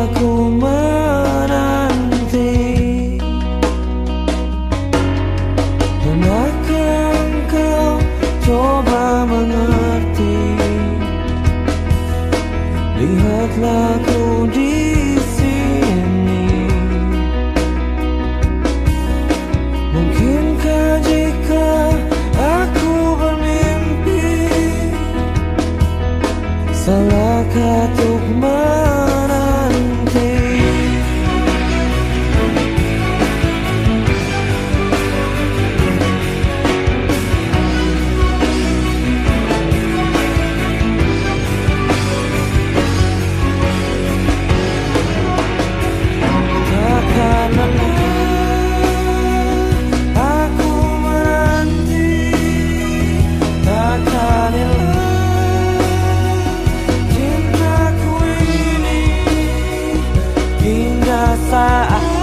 aku menanti. Pernahkah kau coba mengerti? Lihatlah ku perasaan